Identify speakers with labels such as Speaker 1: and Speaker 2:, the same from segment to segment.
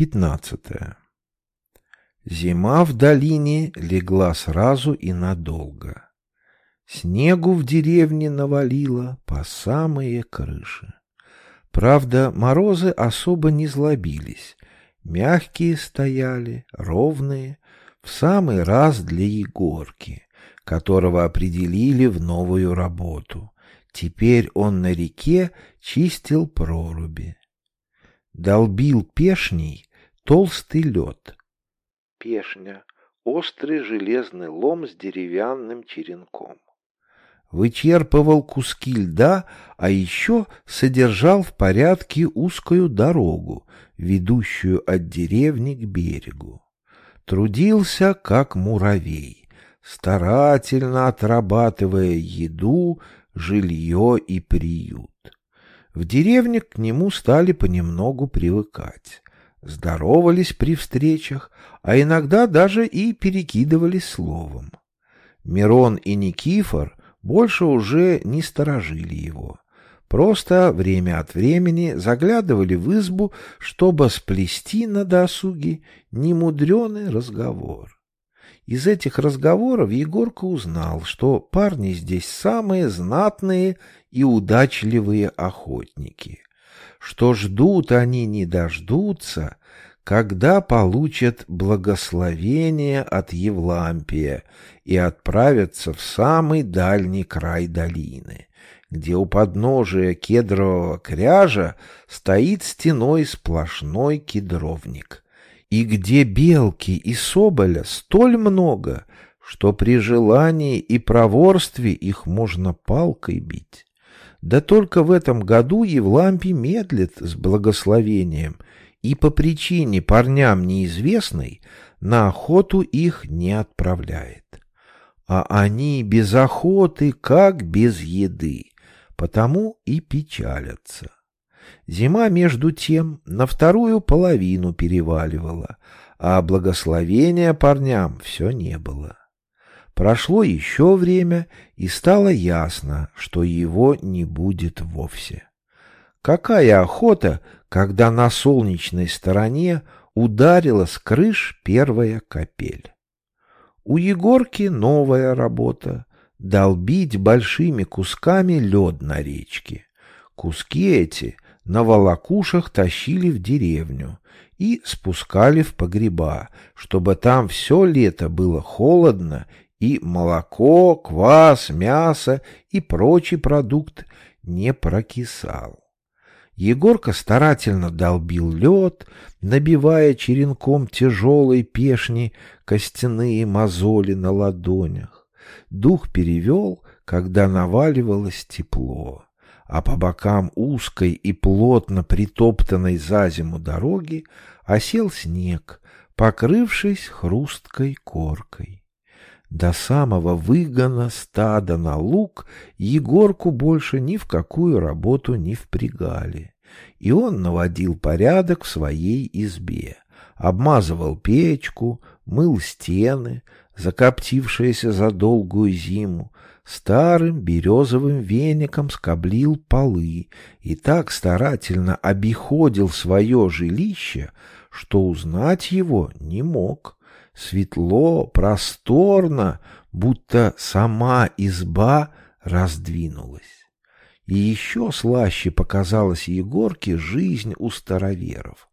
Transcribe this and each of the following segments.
Speaker 1: Пятнадцатое. Зима в долине легла сразу и надолго. Снегу в деревне навалило по самые крыши. Правда, морозы особо не злобились. Мягкие стояли, ровные, в самый раз для Егорки, которого определили в новую работу. Теперь он на реке чистил проруби. Долбил пешней толстый лед. Пешня — острый железный лом с деревянным черенком. Вычерпывал куски льда, а еще содержал в порядке узкую дорогу, ведущую от деревни к берегу. Трудился, как муравей, старательно отрабатывая еду, жилье и приют. В деревне к нему стали понемногу привыкать здоровались при встречах, а иногда даже и перекидывались словом. Мирон и Никифор больше уже не сторожили его. Просто время от времени заглядывали в избу, чтобы сплести на досуге немудреный разговор. Из этих разговоров Егорка узнал, что парни здесь самые знатные и удачливые охотники что ждут они не дождутся, когда получат благословение от Евлампия и отправятся в самый дальний край долины, где у подножия кедрового кряжа стоит стеной сплошной кедровник, и где белки и соболя столь много, что при желании и проворстве их можно палкой бить. Да только в этом году Евлампий медлит с благословением, и по причине парням неизвестной на охоту их не отправляет. А они без охоты, как без еды, потому и печалятся. Зима, между тем, на вторую половину переваливала, а благословения парням все не было. Прошло еще время, и стало ясно, что его не будет вовсе. Какая охота, когда на солнечной стороне ударила с крыш первая капель. У Егорки новая работа — долбить большими кусками лед на речке. Куски эти на волокушах тащили в деревню и спускали в погреба, чтобы там все лето было холодно и молоко, квас, мясо и прочий продукт не прокисал. Егорка старательно долбил лед, набивая черенком тяжелой пешни костяные мозоли на ладонях. Дух перевел, когда наваливалось тепло, а по бокам узкой и плотно притоптанной за зиму дороги осел снег, покрывшись хрусткой коркой. До самого выгона стада на луг Егорку больше ни в какую работу не впрягали. И он наводил порядок в своей избе, обмазывал печку, мыл стены, закоптившиеся за долгую зиму, старым березовым веником скоблил полы и так старательно обиходил свое жилище, что узнать его не мог светло, просторно, будто сама изба раздвинулась. И еще слаще показалась Егорке жизнь у староверов.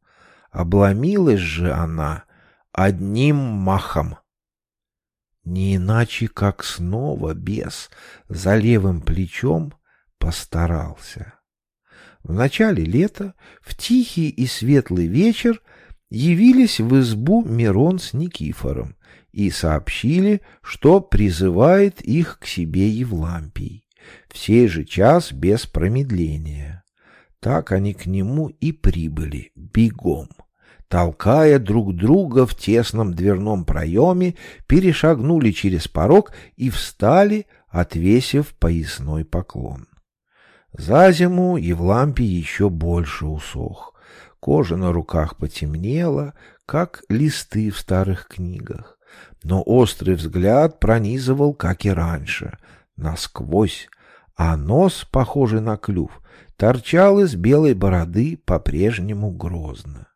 Speaker 1: Обломилась же она одним махом. Не иначе, как снова бес за левым плечом постарался. В начале лета, в тихий и светлый вечер, явились в избу Мирон с Никифором и сообщили, что призывает их к себе Евлампий, в сей же час без промедления. Так они к нему и прибыли бегом. Толкая друг друга в тесном дверном проеме, перешагнули через порог и встали, отвесив поясной поклон. За зиму Евлампий еще больше усох, Кожа на руках потемнела, как листы в старых книгах. Но острый взгляд пронизывал, как и раньше, насквозь, а нос, похожий на клюв, торчал из белой бороды по-прежнему грозно.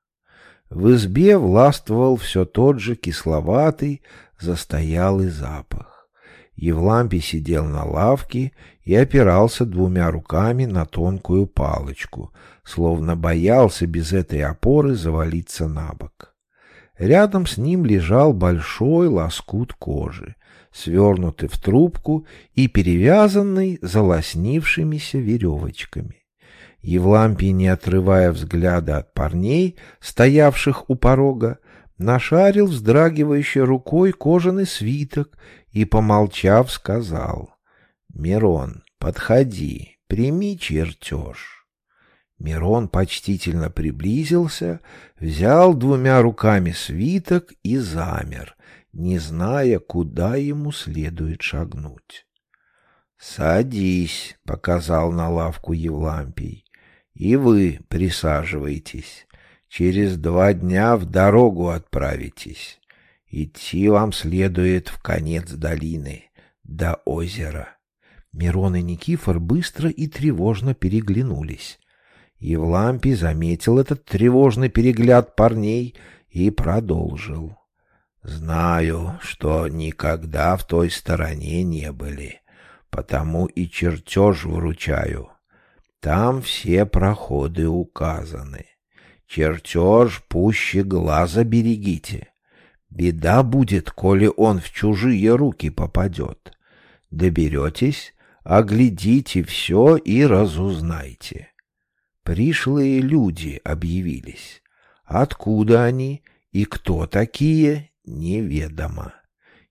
Speaker 1: В избе властвовал все тот же кисловатый, застоялый запах. Евлампий сидел на лавке и опирался двумя руками на тонкую палочку, словно боялся без этой опоры завалиться на бок. Рядом с ним лежал большой лоскут кожи, свернутый в трубку и перевязанный залоснившимися веревочками. Евлампий, не отрывая взгляда от парней, стоявших у порога, нашарил вздрагивающей рукой кожаный свиток и, помолчав, сказал, «Мирон, подходи, прими чертеж». Мирон почтительно приблизился, взял двумя руками свиток и замер, не зная, куда ему следует шагнуть. «Садись», — показал на лавку Евлампий. И вы присаживайтесь. Через два дня в дорогу отправитесь. Идти вам следует в конец долины, до озера. Мирон и Никифор быстро и тревожно переглянулись. Евлампий заметил этот тревожный перегляд парней и продолжил. «Знаю, что никогда в той стороне не были, потому и чертеж вручаю. Там все проходы указаны. Чертеж пуще глаза берегите. Беда будет, коли он в чужие руки попадет. Доберетесь, оглядите все и разузнайте. Пришлые люди объявились. Откуда они и кто такие, неведомо.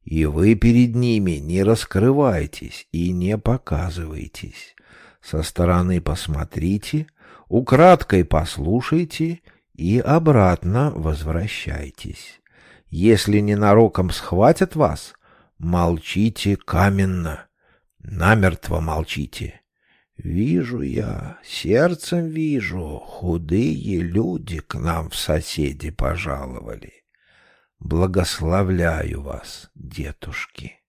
Speaker 1: И вы перед ними не раскрывайтесь и не показывайтесь. Со стороны посмотрите, украдкой послушайте и обратно возвращайтесь. Если ненароком схватят вас, молчите каменно, намертво молчите. Вижу я, сердцем вижу, худые люди к нам в соседи пожаловали. Благословляю вас, дедушки.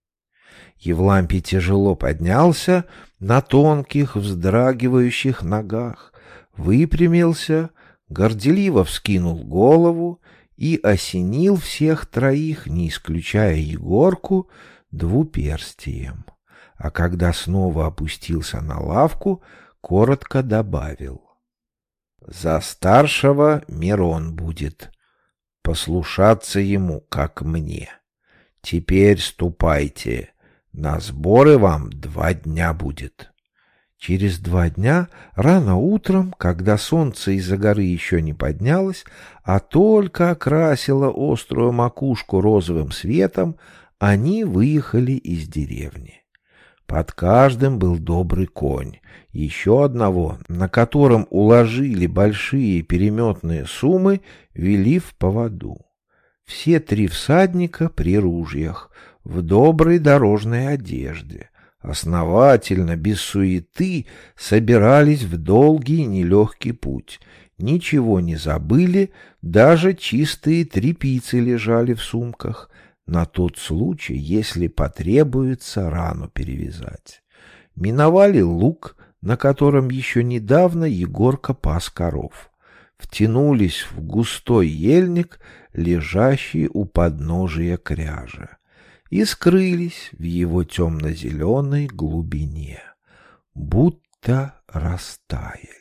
Speaker 1: Евлампий тяжело поднялся на тонких, вздрагивающих ногах, выпрямился, горделиво вскинул голову и осенил всех троих, не исключая Егорку, двуперстием. А когда снова опустился на лавку, коротко добавил. «За старшего Мирон будет. Послушаться ему, как мне. Теперь ступайте» На сборы вам два дня будет. Через два дня, рано утром, когда солнце из-за горы еще не поднялось, а только окрасило острую макушку розовым светом, они выехали из деревни. Под каждым был добрый конь, еще одного, на котором уложили большие переметные суммы, вели в поводу. Все три всадника при ружьях, в доброй дорожной одежде, основательно, без суеты, собирались в долгий нелегкий путь. Ничего не забыли, даже чистые тряпицы лежали в сумках, на тот случай, если потребуется рану перевязать. Миновали луг, на котором еще недавно Егорка пас коров. Втянулись в густой ельник, лежащий у подножия кряжа и скрылись в его темно-зеленой глубине, будто растаяли.